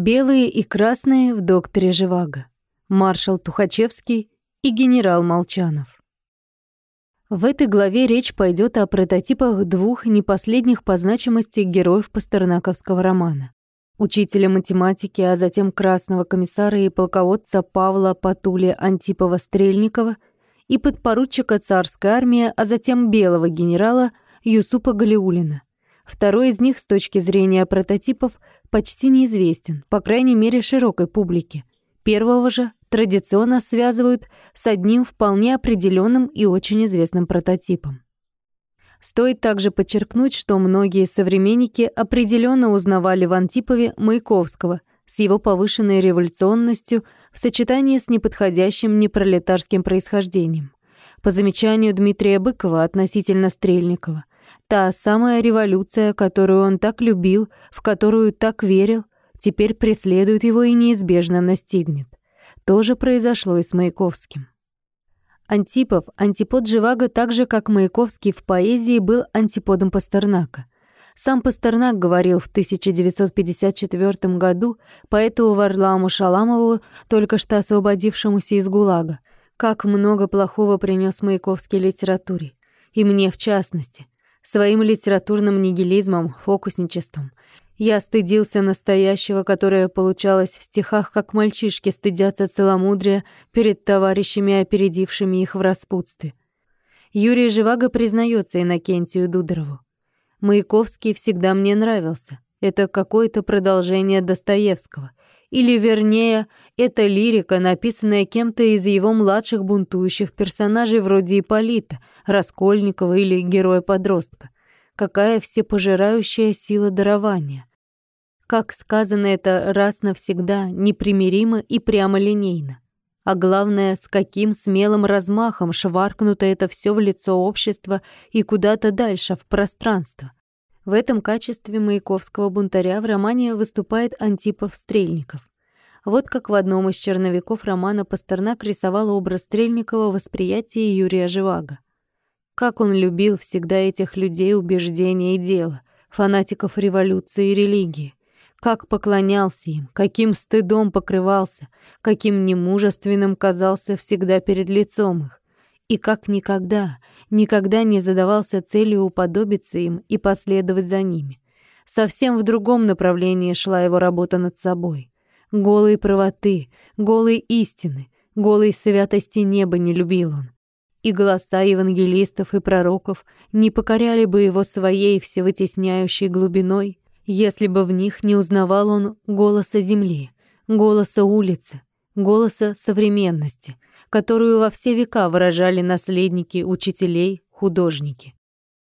Белые и красные в докторе Живаго. Маршал Тухачевский и генерал Молчанов. В этой главе речь пойдет о прототипах двух не последних по значимости героев пастернаковского романа. Учителя математики, а затем красного комиссара и полководца Павла Патули Антипова-Стрельникова и подпоручика царской армии, а затем белого генерала Юсупа Галиулина. Второй из них с точки зрения прототипов почти неизвестен, по крайней мере широкой публике. Первого же традиционно связывают с одним вполне определенным и очень известным прототипом. Стоит также подчеркнуть, что многие современники определенно узнавали в Антипове Маяковского с его повышенной революционностью в сочетании с неподходящим непролетарским происхождением. По замечанию Дмитрия Быкова относительно Стрельникова, та самая революция, которую он так любил, в которую так верил, теперь преследует его и неизбежно настигнет. То же произошло и с Маяковским. Антипов, антипод Живаго, так же, как Маяковский в поэзии, был антиподом Пастернака. Сам Пастернак говорил в 1954 году поэту Варламу Шаламову, только что освободившемуся из ГУЛАГа, как много плохого принес Маяковский литературе. И мне в частности. Своим литературным нигилизмом, фокусничеством — я стыдился настоящего, которое получалось в стихах, как мальчишки стыдятся целомудрия перед товарищами, опередившими их в распутстве. Юрий Живаго признается Иннокентию Дудорову. «Маяковский всегда мне нравился. Это какое-то продолжение Достоевского. Или, вернее, это лирика, написанная кем-то из его младших бунтующих персонажей вроде Ипполита, Раскольникова или героя-подростка. Какая всепожирающая сила дарования. Как сказано это раз навсегда, непримиримо и прямолинейно. А главное, с каким смелым размахом шваркнуто это все в лицо общества и куда-то дальше, в пространство. В этом качестве маяковского бунтаря в романе выступает Антипов Стрельников. Вот как в одном из черновиков романа Пастернак рисовал образ Стрельникова в восприятии Юрия Живаго. Как он любил всегда этих людей убеждения и дела, фанатиков революции и религии. Как поклонялся им, каким стыдом покрывался, каким немужественным казался всегда перед лицом их. И как никогда, никогда не задавался целью уподобиться им и последовать за ними. Совсем в другом направлении шла его работа над собой. Голой правоты, голой истины, голой святости неба не любил он. И голоса евангелистов и пророков не покоряли бы его своей всевытесняющей глубиной, если бы в них не узнавал он голоса земли, голоса улицы, голоса современности, которую во все века выражали наследники учителей, художники.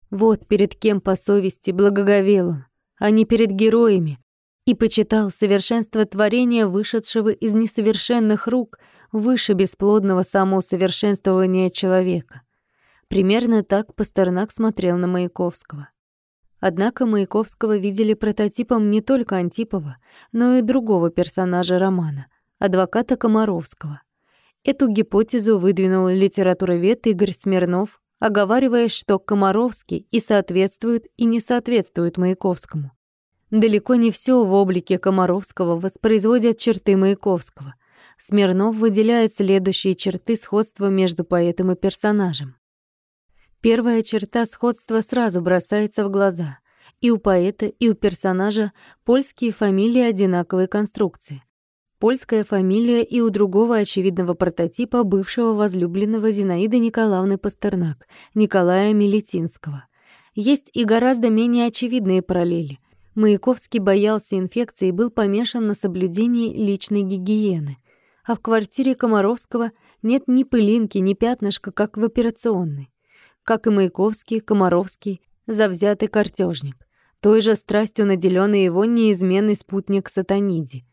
Вот перед кем по совести благоговел он, а не перед героями, и почитал совершенство творения, вышедшего из несовершенных рук, выше бесплодного самоусовершенствования человека. Примерно так Пастернак смотрел на Маяковского. Однако Маяковского видели прототипом не только Антипова, но и другого персонажа романа — адвоката Комаровского. Эту гипотезу выдвинул литературовед Игорь Смирнов, оговаривая, что Комаровский и соответствует, и не соответствует Маяковскому. Далеко не все в облике Комаровского воспроизводят черты Маяковского. Смирнов выделяет следующие черты сходства между поэтом и персонажем. Первая черта сходства сразу бросается в глаза. И у поэта, и у персонажа польские фамилии одинаковой конструкции. Польская фамилия и у другого очевидного прототипа бывшего возлюбленного Зинаиды Николаевны Пастернак, Николая Милетинского. Есть и гораздо менее очевидные параллели. Маяковский боялся инфекции и был помешан на соблюдении личной гигиены. А в квартире Комаровского нет ни пылинки, ни пятнышка, как в операционной как и Маяковский, Комаровский, завзятый картежник. Той же страстью наделенный его неизменный спутник Сатаниди.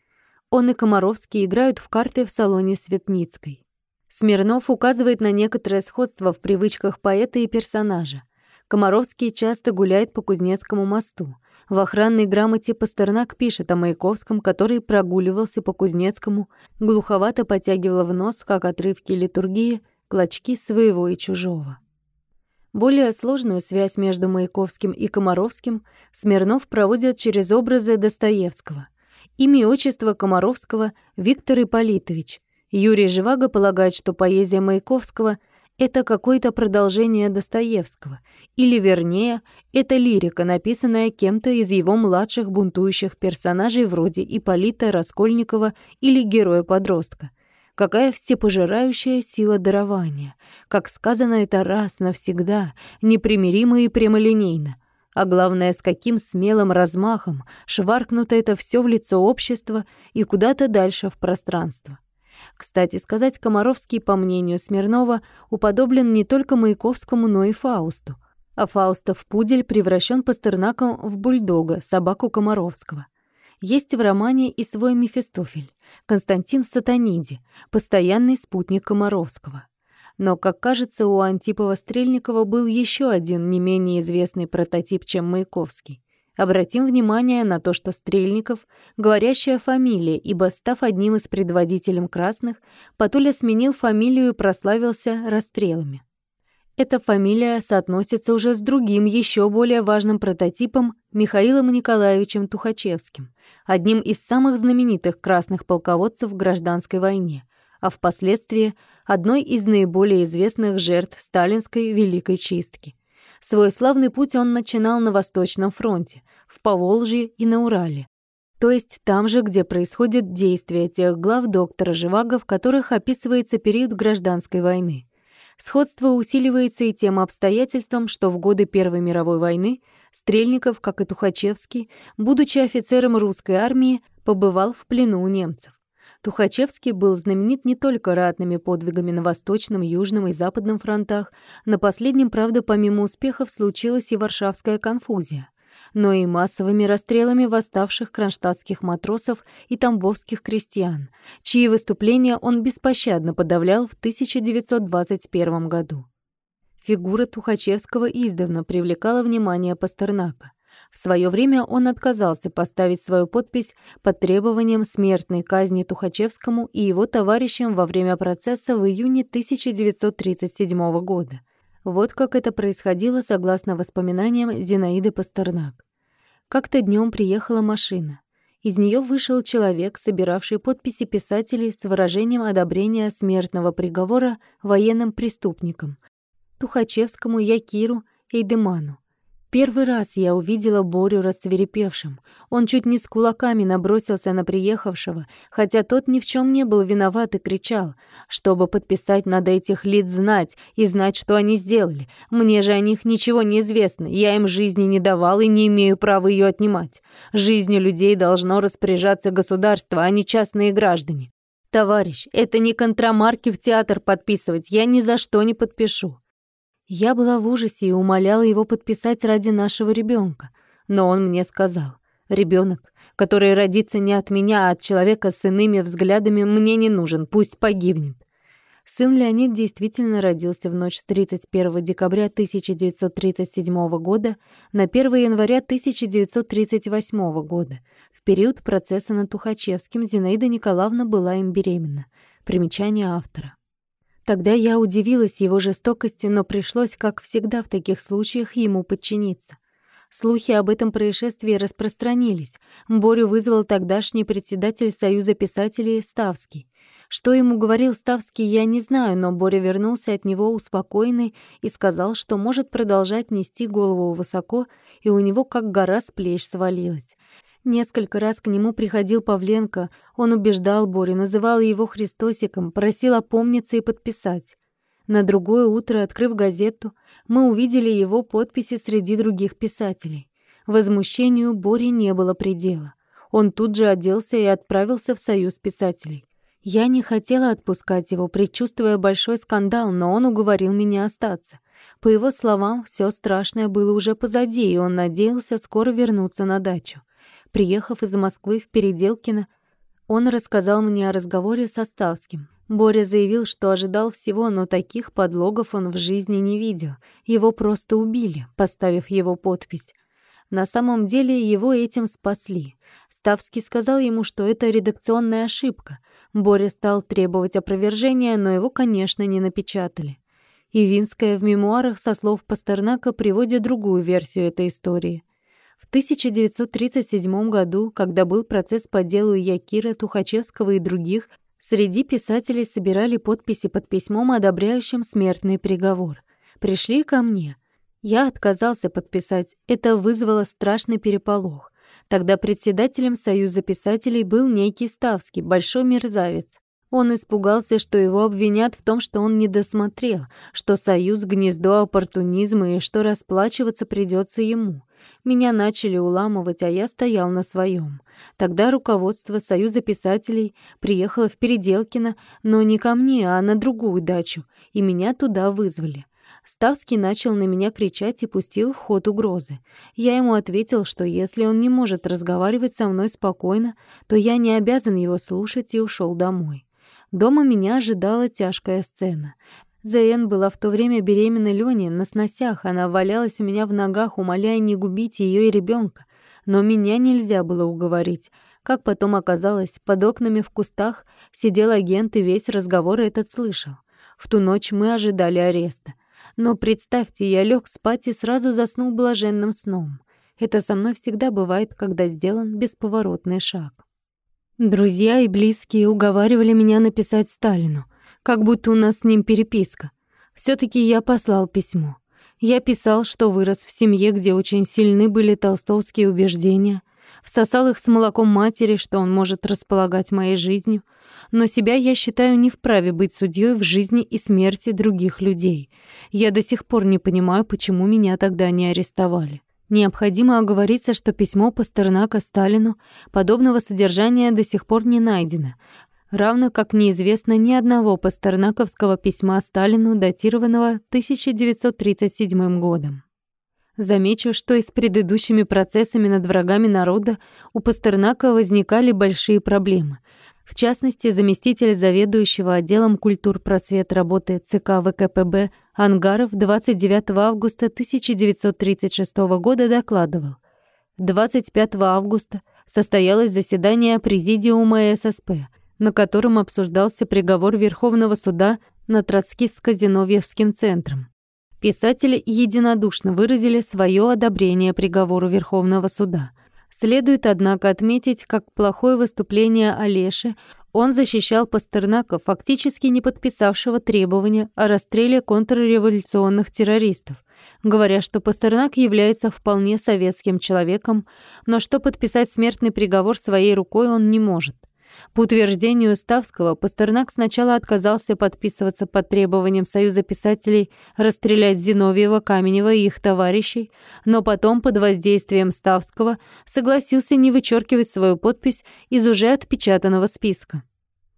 Он и Комаровский играют в карты в салоне Светницкой. Смирнов указывает на некоторое сходство в привычках поэта и персонажа. Комаровский часто гуляет по Кузнецкому мосту. В охранной грамоте Пастернак пишет о Маяковском, который прогуливался по Кузнецкому, глуховато потягивал в нос, как отрывки литургии, клочки своего и чужого. Более сложную связь между Маяковским и Комаровским Смирнов проводит через образы Достоевского. Имя и отчество Комаровского Виктор Ипполитович. Юрий Живаго полагает, что поэзия Маяковского — это какое-то продолжение Достоевского, или, вернее, это лирика, написанная кем-то из его младших бунтующих персонажей вроде Ипполита Раскольникова или героя-подростка. Какая всепожирающая сила дарования. Как сказано это раз, навсегда, непримиримо и прямолинейно. А главное, с каким смелым размахом шваркнуто это все в лицо общества и куда-то дальше в пространство. Кстати сказать, Комаровский, по мнению Смирнова, уподоблен не только Маяковскому, но и Фаусту а Фаустов пудель превращен Пастернаком в бульдога, собаку Комаровского. Есть в романе и свой Мефистофель, Константин в Сатаниде, постоянный спутник Комаровского. Но, как кажется, у Антипова-Стрельникова был еще один не менее известный прототип, чем Маяковский. Обратим внимание на то, что Стрельников — говорящая фамилия, ибо, став одним из предводителем красных, Патуля сменил фамилию и прославился расстрелами. Эта фамилия соотносится уже с другим, еще более важным прототипом Михаилом Николаевичем Тухачевским, одним из самых знаменитых красных полководцев в гражданской войне, а впоследствии одной из наиболее известных жертв сталинской Великой Чистки. Свой славный путь он начинал на Восточном фронте, в Поволжье и на Урале. То есть там же, где происходят действия тех глав доктора Живаго, в которых описывается период гражданской войны. Сходство усиливается и тем обстоятельством, что в годы Первой мировой войны Стрельников, как и Тухачевский, будучи офицером русской армии, побывал в плену у немцев. Тухачевский был знаменит не только ратными подвигами на Восточном, Южном и Западном фронтах, на последнем, правда, помимо успехов, случилась и Варшавская конфузия но и массовыми расстрелами восставших кронштадтских матросов и тамбовских крестьян, чьи выступления он беспощадно подавлял в 1921 году. Фигура Тухачевского издавна привлекала внимание Пастернака. В свое время он отказался поставить свою подпись под требованием смертной казни Тухачевскому и его товарищам во время процесса в июне 1937 года. Вот как это происходило согласно воспоминаниям Зинаиды Пастернак. Как-то днем приехала машина. Из нее вышел человек, собиравший подписи писателей с выражением одобрения смертного приговора военным преступникам Тухачевскому, Якиру и Эйдеману. Первый раз я увидела Борю рассверепевшим. Он чуть не с кулаками набросился на приехавшего, хотя тот ни в чем не был виноват и кричал. Чтобы подписать, надо этих лиц знать и знать, что они сделали. Мне же о них ничего не известно. Я им жизни не давал и не имею права ее отнимать. Жизнью людей должно распоряжаться государство, а не частные граждане. Товарищ, это не контрамарки в театр подписывать, я ни за что не подпишу. Я была в ужасе и умоляла его подписать ради нашего ребенка, но он мне сказал, ребенок, который родится не от меня, а от человека с иными взглядами, мне не нужен, пусть погибнет. Сын Леонид действительно родился в ночь с 31 декабря 1937 года на 1 января 1938 года. В период процесса над Тухачевским Зинаида Николаевна была им беременна. Примечание автора. Тогда я удивилась его жестокости, но пришлось, как всегда в таких случаях, ему подчиниться. Слухи об этом происшествии распространились. Борю вызвал тогдашний председатель Союза писателей Ставский. Что ему говорил Ставский, я не знаю, но Боря вернулся от него успокоенный и сказал, что может продолжать нести голову высоко, и у него как гора с плеч свалилась. Несколько раз к нему приходил Павленко, он убеждал Борю, называл его Христосиком, просил опомниться и подписать. На другое утро, открыв газету, мы увидели его подписи среди других писателей. Возмущению Бори не было предела. Он тут же оделся и отправился в Союз писателей. Я не хотела отпускать его, предчувствуя большой скандал, но он уговорил меня остаться. По его словам, все страшное было уже позади, и он надеялся скоро вернуться на дачу. Приехав из Москвы в Переделкино, он рассказал мне о разговоре со Ставским. Боря заявил, что ожидал всего, но таких подлогов он в жизни не видел. Его просто убили, поставив его подпись. На самом деле его этим спасли. Ставский сказал ему, что это редакционная ошибка. Боря стал требовать опровержения, но его, конечно, не напечатали. И Винская в мемуарах со слов Пастернака приводит другую версию этой истории — В 1937 году, когда был процесс по делу Якира, Тухачевского и других, среди писателей собирали подписи под письмом, одобряющим смертный приговор. Пришли ко мне. Я отказался подписать. Это вызвало страшный переполох. Тогда председателем Союза писателей был некий Ставский, большой мерзавец. Он испугался, что его обвинят в том, что он не досмотрел, что союз — гнездо оппортунизма и что расплачиваться придется ему. Меня начали уламывать, а я стоял на своем. Тогда руководство Союза писателей приехало в Переделкино, но не ко мне, а на другую дачу, и меня туда вызвали. Ставский начал на меня кричать и пустил в ход угрозы. Я ему ответил, что если он не может разговаривать со мной спокойно, то я не обязан его слушать и ушел домой. Дома меня ожидала тяжкая сцена. Зен была в то время беременна Лене на сносях, она валялась у меня в ногах, умоляя не губить ее и ребенка. Но меня нельзя было уговорить. Как потом оказалось, под окнами в кустах сидел агент и весь разговор этот слышал. В ту ночь мы ожидали ареста. Но представьте, я лег спать и сразу заснул блаженным сном. Это со мной всегда бывает, когда сделан бесповоротный шаг. Друзья и близкие уговаривали меня написать Сталину, как будто у нас с ним переписка. все таки я послал письмо. Я писал, что вырос в семье, где очень сильны были толстовские убеждения, всосал их с молоком матери, что он может располагать моей жизнью, но себя я считаю не вправе быть судьей в жизни и смерти других людей. Я до сих пор не понимаю, почему меня тогда не арестовали. Необходимо оговориться, что письмо Пастернака Сталину подобного содержания до сих пор не найдено, равно как неизвестно ни одного пастернаковского письма Сталину, датированного 1937 годом. Замечу, что и с предыдущими процессами над врагами народа у Пастернака возникали большие проблемы. В частности, заместитель заведующего отделом культур просвет работы ЦК ВКПБ Ангаров 29 августа 1936 года докладывал. 25 августа состоялось заседание Президиума ССП, на котором обсуждался приговор Верховного суда над Троцкистско-Зиновьевским центром. Писатели единодушно выразили свое одобрение приговору Верховного суда – Следует, однако, отметить, как плохое выступление Олеши он защищал Пастернака, фактически не подписавшего требования о расстреле контрреволюционных террористов, говоря, что Пастернак является вполне советским человеком, но что подписать смертный приговор своей рукой он не может. По утверждению Ставского, Пастернак сначала отказался подписываться под требованием Союза писателей расстрелять Зиновьева, Каменева и их товарищей, но потом под воздействием Ставского согласился не вычеркивать свою подпись из уже отпечатанного списка.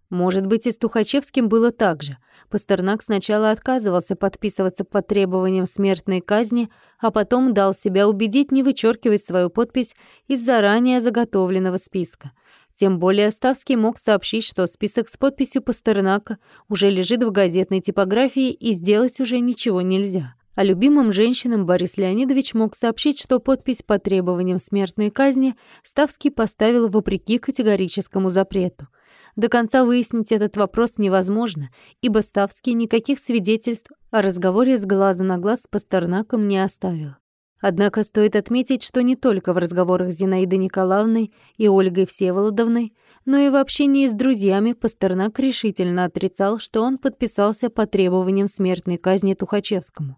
Может быть, и с Тухачевским было так же. Пастернак сначала отказывался подписываться под требованием смертной казни, а потом дал себя убедить не вычеркивать свою подпись из заранее заготовленного списка – тем более Ставский мог сообщить, что список с подписью Пастернака уже лежит в газетной типографии и сделать уже ничего нельзя. А любимым женщинам Борис Леонидович мог сообщить, что подпись по требованиям смертной казни Ставский поставил вопреки категорическому запрету. До конца выяснить этот вопрос невозможно, ибо Ставский никаких свидетельств о разговоре с глазу на глаз с Пастернаком не оставил. Однако стоит отметить, что не только в разговорах с Зинаидой Николаевной и Ольгой Всеволодовной, но и в общении с друзьями Пастернак решительно отрицал, что он подписался по требованиям смертной казни Тухачевскому.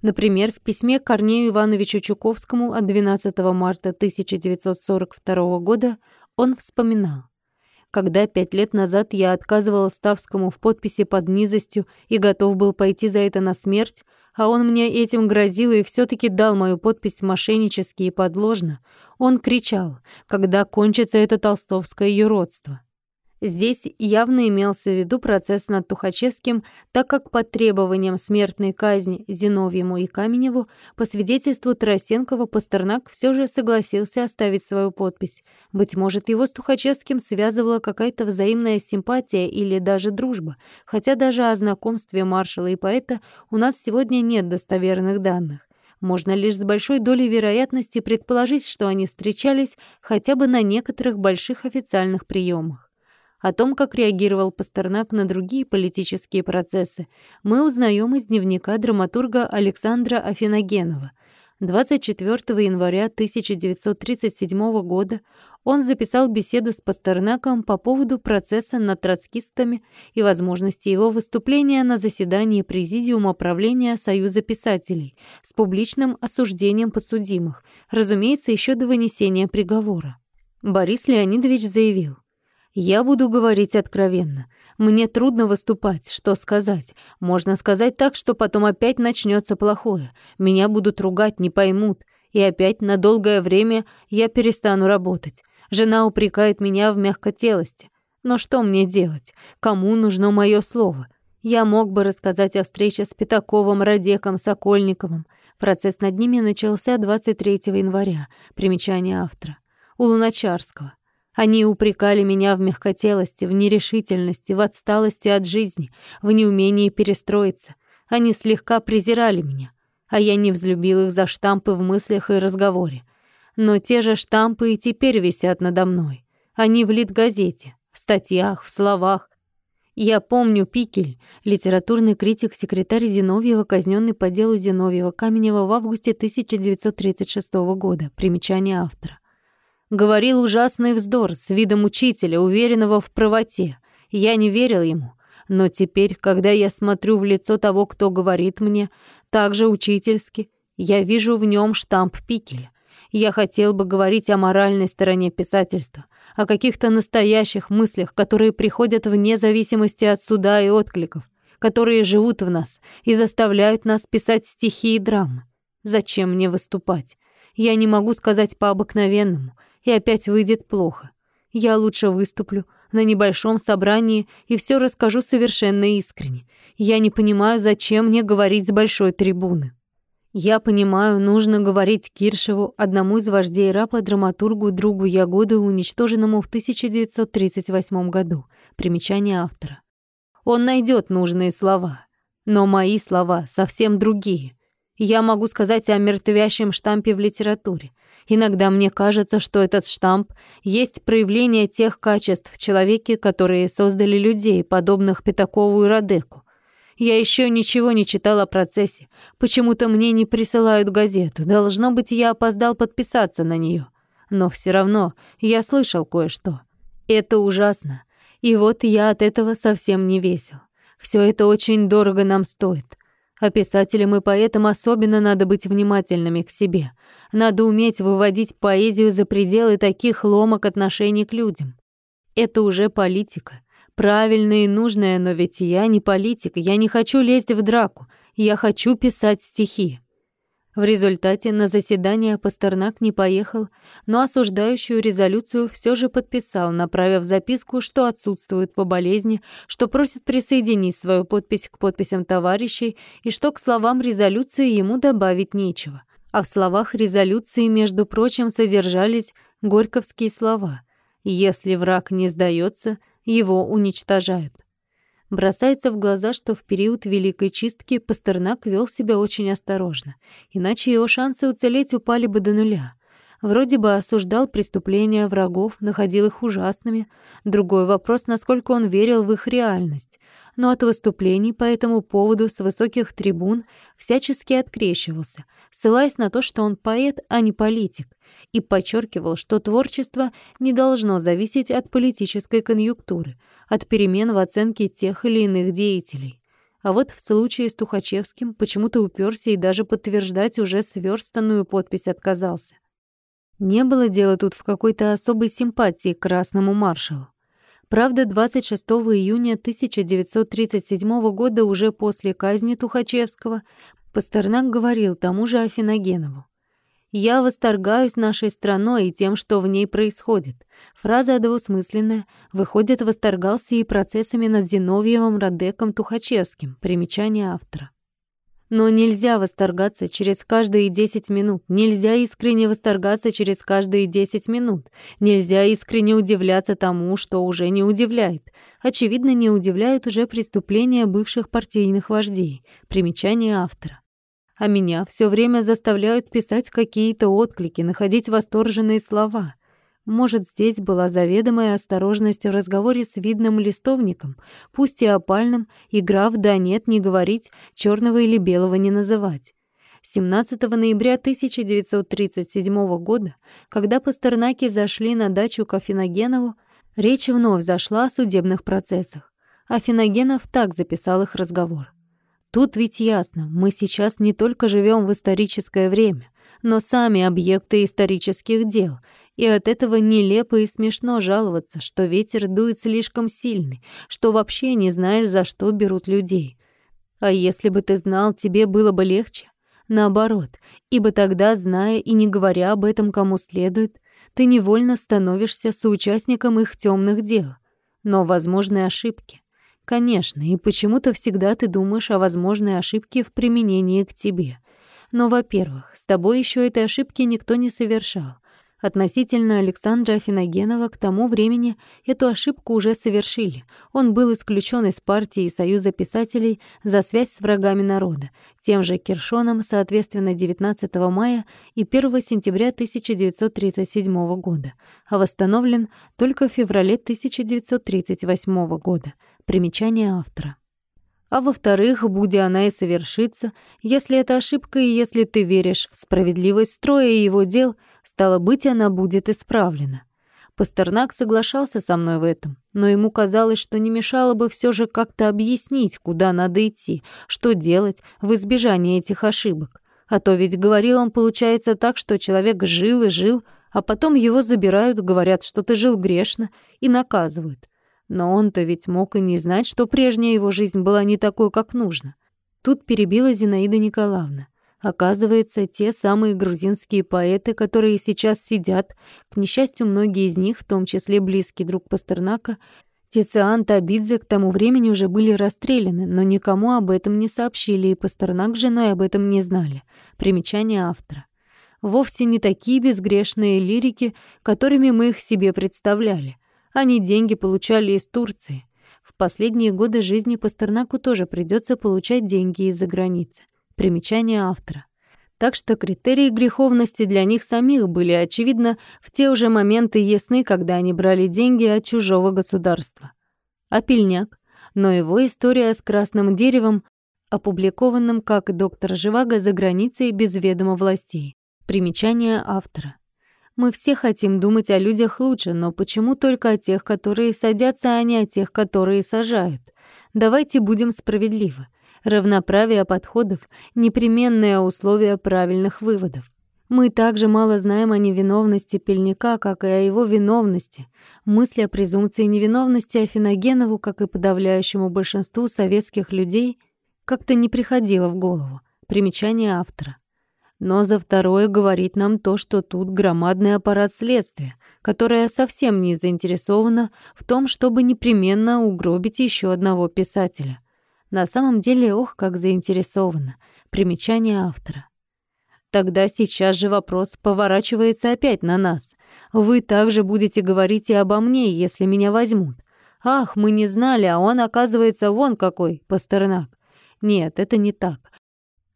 Например, в письме Корнею Ивановичу Чуковскому от 12 марта 1942 года он вспоминал. Когда пять лет назад я отказывал Ставскому в подписи под низостью и готов был пойти за это на смерть, а он мне этим грозил и все таки дал мою подпись мошеннически и подложно. Он кричал, когда кончится это толстовское юродство. Здесь явно имелся в виду процесс над Тухачевским, так как по требованиям смертной казни Зиновьему и Каменеву по свидетельству Тарасенкова Пастернак все же согласился оставить свою подпись. Быть может, его с Тухачевским связывала какая-то взаимная симпатия или даже дружба, хотя даже о знакомстве маршала и поэта у нас сегодня нет достоверных данных. Можно лишь с большой долей вероятности предположить, что они встречались хотя бы на некоторых больших официальных приемах. О том, как реагировал Пастернак на другие политические процессы, мы узнаем из дневника драматурга Александра Афиногенова. 24 января 1937 года он записал беседу с Пастернаком по поводу процесса над троцкистами и возможности его выступления на заседании Президиума правления Союза писателей с публичным осуждением подсудимых, разумеется, еще до вынесения приговора. Борис Леонидович заявил, «Я буду говорить откровенно. Мне трудно выступать, что сказать. Можно сказать так, что потом опять начнется плохое. Меня будут ругать, не поймут. И опять на долгое время я перестану работать. Жена упрекает меня в мягкотелости. Но что мне делать? Кому нужно мое слово? Я мог бы рассказать о встрече с Пятаковым, Радеком, Сокольниковым. Процесс над ними начался 23 января. Примечание автора. У Луначарского. Они упрекали меня в мягкотелости, в нерешительности, в отсталости от жизни, в неумении перестроиться. Они слегка презирали меня, а я не взлюбил их за штампы в мыслях и разговоре. Но те же штампы и теперь висят надо мной. Они в Литгазете, в статьях, в словах. Я помню Пикель, литературный критик, секретарь Зиновьева, казненный по делу Зиновьева-Каменева в августе 1936 года. Примечание автора. Говорил ужасный вздор с видом учителя, уверенного в правоте. Я не верил ему. Но теперь, когда я смотрю в лицо того, кто говорит мне, так же учительски, я вижу в нем штамп Пикеля. Я хотел бы говорить о моральной стороне писательства, о каких-то настоящих мыслях, которые приходят вне зависимости от суда и откликов, которые живут в нас и заставляют нас писать стихи и драмы. Зачем мне выступать? Я не могу сказать по-обыкновенному и опять выйдет плохо. Я лучше выступлю на небольшом собрании и все расскажу совершенно искренне. Я не понимаю, зачем мне говорить с большой трибуны. Я понимаю, нужно говорить Киршеву, одному из вождей рапа, драматургу, другу Ягоды, уничтоженному в 1938 году. Примечание автора. Он найдет нужные слова. Но мои слова совсем другие. Я могу сказать о мертвящем штампе в литературе. Иногда мне кажется, что этот штамп есть проявление тех качеств в человеке, которые создали людей, подобных Пятакову и Радеку. Я еще ничего не читал о процессе. Почему-то мне не присылают газету. Должно быть, я опоздал подписаться на нее. Но все равно я слышал кое-что. Это ужасно. И вот я от этого совсем не весел. Все это очень дорого нам стоит. А писателям и поэтам особенно надо быть внимательными к себе. Надо уметь выводить поэзию за пределы таких ломок отношений к людям. Это уже политика. Правильная и нужная, но ведь я не политик, я не хочу лезть в драку. Я хочу писать стихи. В результате на заседание Пастернак не поехал, но осуждающую резолюцию все же подписал, направив записку, что отсутствует по болезни, что просит присоединить свою подпись к подписям товарищей и что к словам резолюции ему добавить нечего. А в словах резолюции, между прочим, содержались горьковские слова «Если враг не сдается, его уничтожают». Бросается в глаза, что в период Великой Чистки Пастернак вел себя очень осторожно, иначе его шансы уцелеть упали бы до нуля. Вроде бы осуждал преступления врагов, находил их ужасными. Другой вопрос, насколько он верил в их реальность. Но от выступлений по этому поводу с высоких трибун всячески открещивался, ссылаясь на то, что он поэт, а не политик, и подчеркивал, что творчество не должно зависеть от политической конъюнктуры — от перемен в оценке тех или иных деятелей. А вот в случае с Тухачевским почему-то уперся и даже подтверждать уже сверстанную подпись отказался. Не было дела тут в какой-то особой симпатии к Красному маршалу. Правда, 26 июня 1937 года, уже после казни Тухачевского, Пастернак говорил тому же Афиногенову. Я восторгаюсь нашей страной и тем, что в ней происходит. Фраза двусмысленная. Выходит, восторгался и процессами над Зиновьевым, Радеком, Тухачевским. Примечание автора. Но нельзя восторгаться через каждые 10 минут. Нельзя искренне восторгаться через каждые 10 минут. Нельзя искренне удивляться тому, что уже не удивляет. Очевидно, не удивляют уже преступления бывших партийных вождей. Примечание автора а меня все время заставляют писать какие-то отклики, находить восторженные слова. Может, здесь была заведомая осторожность в разговоре с видным листовником, пусть и опальным, и граф да нет не говорить, черного или белого не называть. 17 ноября 1937 года, когда Пастернаки зашли на дачу к Афиногенову, речь вновь зашла о судебных процессах. Афиногенов так записал их разговор. Тут ведь ясно, мы сейчас не только живем в историческое время, но сами объекты исторических дел, и от этого нелепо и смешно жаловаться, что ветер дует слишком сильный, что вообще не знаешь, за что берут людей. А если бы ты знал, тебе было бы легче. Наоборот, ибо тогда, зная и не говоря об этом кому следует, ты невольно становишься соучастником их темных дел. Но возможны ошибки. Конечно, и почему-то всегда ты думаешь о возможной ошибке в применении к тебе. Но, во-первых, с тобой еще этой ошибки никто не совершал. Относительно Александра Афиногенова к тому времени эту ошибку уже совершили. Он был исключен из партии и Союза писателей за связь с врагами народа, тем же Киршоном, соответственно, 19 мая и 1 сентября 1937 года, а восстановлен только в феврале 1938 года. Примечание автора. А во-вторых, будь она и совершится, если это ошибка и если ты веришь в справедливость строя и его дел, стало быть, она будет исправлена. Пастернак соглашался со мной в этом, но ему казалось, что не мешало бы все же как-то объяснить, куда надо идти, что делать в избежании этих ошибок. А то ведь говорил он, получается так, что человек жил и жил, а потом его забирают, говорят, что ты жил грешно, и наказывают. Но он-то ведь мог и не знать, что прежняя его жизнь была не такой, как нужно. Тут перебила Зинаида Николаевна. Оказывается, те самые грузинские поэты, которые сейчас сидят, к несчастью, многие из них, в том числе близкий друг Пастернака, Тициан Табидзе к тому времени уже были расстреляны, но никому об этом не сообщили, и Пастернак с женой об этом не знали. Примечание автора. Вовсе не такие безгрешные лирики, которыми мы их себе представляли — они деньги получали из Турции. В последние годы жизни Пастернаку тоже придется получать деньги из-за границы. Примечание автора. Так что критерии греховности для них самих были, очевидно, в те уже моменты ясны, когда они брали деньги от чужого государства. Пельняк? Но его история с красным деревом, опубликованным как доктор Живаго за границей без ведома властей. Примечание автора. Мы все хотим думать о людях лучше, но почему только о тех, которые садятся, а не о тех, которые сажают? Давайте будем справедливы. Равноправие подходов — непременное условие правильных выводов. Мы также мало знаем о невиновности Пельника, как и о его виновности. Мысль о презумпции невиновности Афиногенову, как и подавляющему большинству советских людей, как-то не приходила в голову. Примечание автора. Но за второе говорит нам то, что тут громадный аппарат следствия, которое совсем не заинтересовано в том, чтобы непременно угробить еще одного писателя. На самом деле, ох, как заинтересовано. Примечание автора. Тогда сейчас же вопрос поворачивается опять на нас. Вы также будете говорить и обо мне, если меня возьмут. Ах, мы не знали, а он, оказывается, вон какой, Пастернак. Нет, это не так.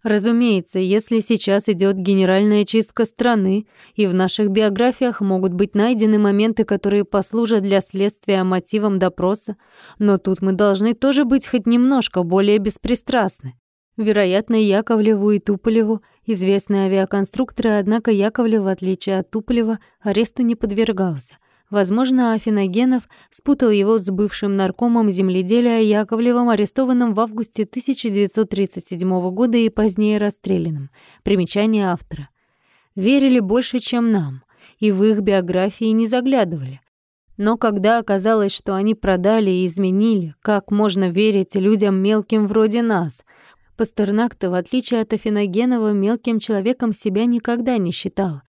Разумеется, если сейчас идет генеральная чистка страны, и в наших биографиях могут быть найдены моменты, которые послужат для следствия мотивом допроса, но тут мы должны тоже быть хоть немножко более беспристрастны. Вероятно, Яковлеву и Туполеву известные авиаконструкторы, однако Яковлев, в отличие от Туполева, аресту не подвергался. Возможно, Афиногенов спутал его с бывшим наркомом земледелия Яковлевым, арестованным в августе 1937 года и позднее расстрелянным. Примечание автора. Верили больше, чем нам, и в их биографии не заглядывали. Но когда оказалось, что они продали и изменили, как можно верить людям мелким вроде нас? Пастернак-то, в отличие от Афиногенова, мелким человеком себя никогда не считал.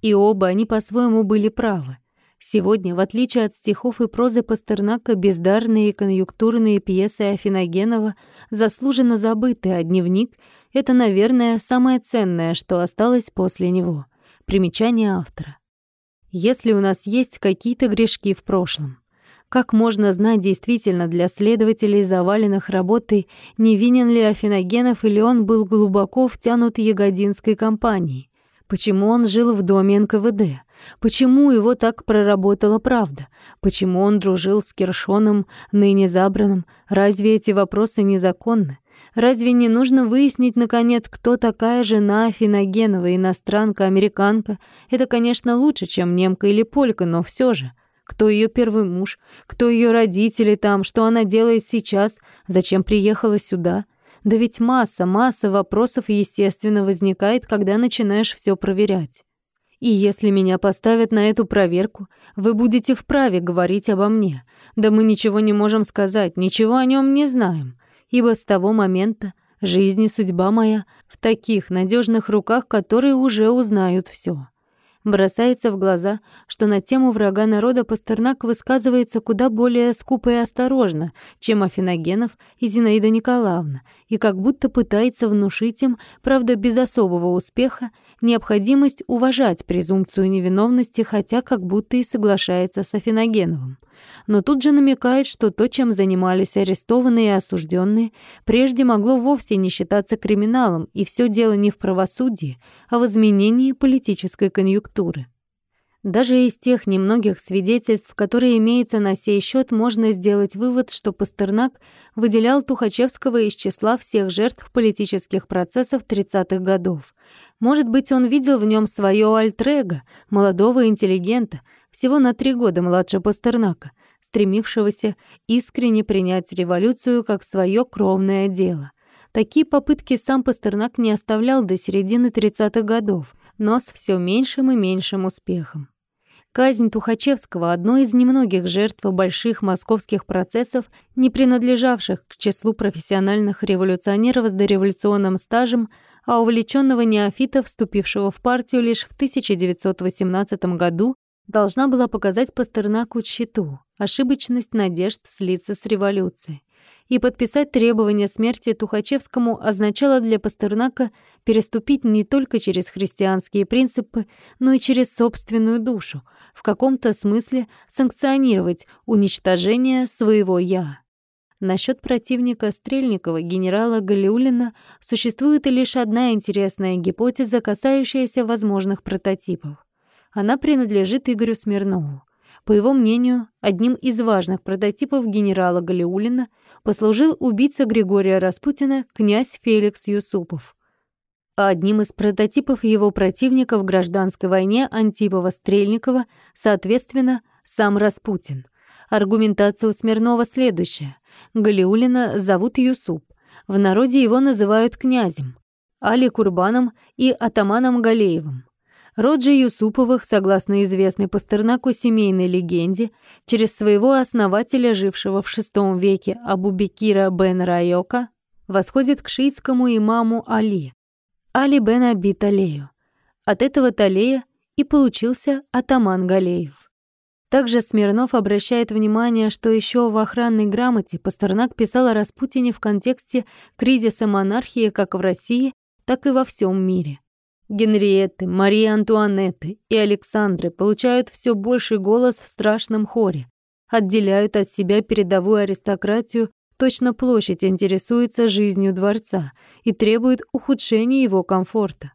И оба они по-своему были правы. Сегодня, в отличие от стихов и прозы Пастернака, бездарные конъюнктурные пьесы Афиногенова заслуженно забыты, а дневник — это, наверное, самое ценное, что осталось после него. Примечание автора. Если у нас есть какие-то грешки в прошлом, как можно знать действительно для следователей, заваленных работой, невинен ли Афиногенов или он был глубоко втянут Ягодинской компанией? Почему он жил в доме НКВД? Почему его так проработала правда? Почему он дружил с Киршоном, ныне забранным? Разве эти вопросы незаконны? Разве не нужно выяснить, наконец, кто такая жена Афиногенова, иностранка, американка? Это, конечно, лучше, чем немка или полька, но все же. Кто ее первый муж? Кто ее родители там? Что она делает сейчас? Зачем приехала сюда? Да ведь масса, масса вопросов, естественно, возникает, когда начинаешь все проверять. И если меня поставят на эту проверку, вы будете вправе говорить обо мне. Да мы ничего не можем сказать, ничего о нем не знаем ибо с того момента жизнь и судьба моя в таких надежных руках, которые уже узнают все. Бросается в глаза, что на тему врага народа Пастернак высказывается куда более скупо и осторожно, чем Афиногенов и Зинаида Николаевна, и как будто пытается внушить им, правда без особого успеха, необходимость уважать презумпцию невиновности, хотя как будто и соглашается с Афиногеновым но тут же намекает, что то, чем занимались арестованные и осужденные, прежде могло вовсе не считаться криминалом, и все дело не в правосудии, а в изменении политической конъюнктуры. Даже из тех немногих свидетельств, которые имеются на сей счет, можно сделать вывод, что Пастернак выделял Тухачевского из числа всех жертв политических процессов 30-х годов. Может быть, он видел в нем свое альтрега, молодого интеллигента, всего на три года младше Пастернака, стремившегося искренне принять революцию как свое кровное дело. Такие попытки сам Пастернак не оставлял до середины 30-х годов, но с все меньшим и меньшим успехом. Казнь Тухачевского — одной из немногих жертв больших московских процессов, не принадлежавших к числу профессиональных революционеров с дореволюционным стажем, а увлеченного неофита, вступившего в партию лишь в 1918 году должна была показать Пастернаку тщету, ошибочность надежд слиться с революцией. И подписать требования смерти Тухачевскому означало для Пастернака переступить не только через христианские принципы, но и через собственную душу, в каком-то смысле санкционировать уничтожение своего «я». Насчет противника Стрельникова, генерала Галиулина, существует лишь одна интересная гипотеза, касающаяся возможных прототипов. Она принадлежит Игорю Смирнову. По его мнению, одним из важных прототипов генерала Галиулина послужил убийца Григория Распутина князь Феликс Юсупов. А одним из прототипов его противника в гражданской войне Антипова-Стрельникова, соответственно, сам Распутин. Аргументация у Смирнова следующая. Галиулина зовут Юсуп. В народе его называют князем, Али Курбаном и атаманом Галеевым. Род же Юсуповых, согласно известной Пастернаку семейной легенде, через своего основателя, жившего в VI веке Абубекира бен Райока, восходит к шиитскому имаму Али, Али бен Аби Талею. От этого Талея и получился атаман Галеев. Также Смирнов обращает внимание, что еще в охранной грамоте Пастернак писал о Распутине в контексте кризиса монархии как в России, так и во всем мире. Генриетты, Марии Антуанетты и Александры получают все больший голос в страшном хоре, отделяют от себя передовую аристократию, точно площадь интересуется жизнью дворца и требует ухудшения его комфорта.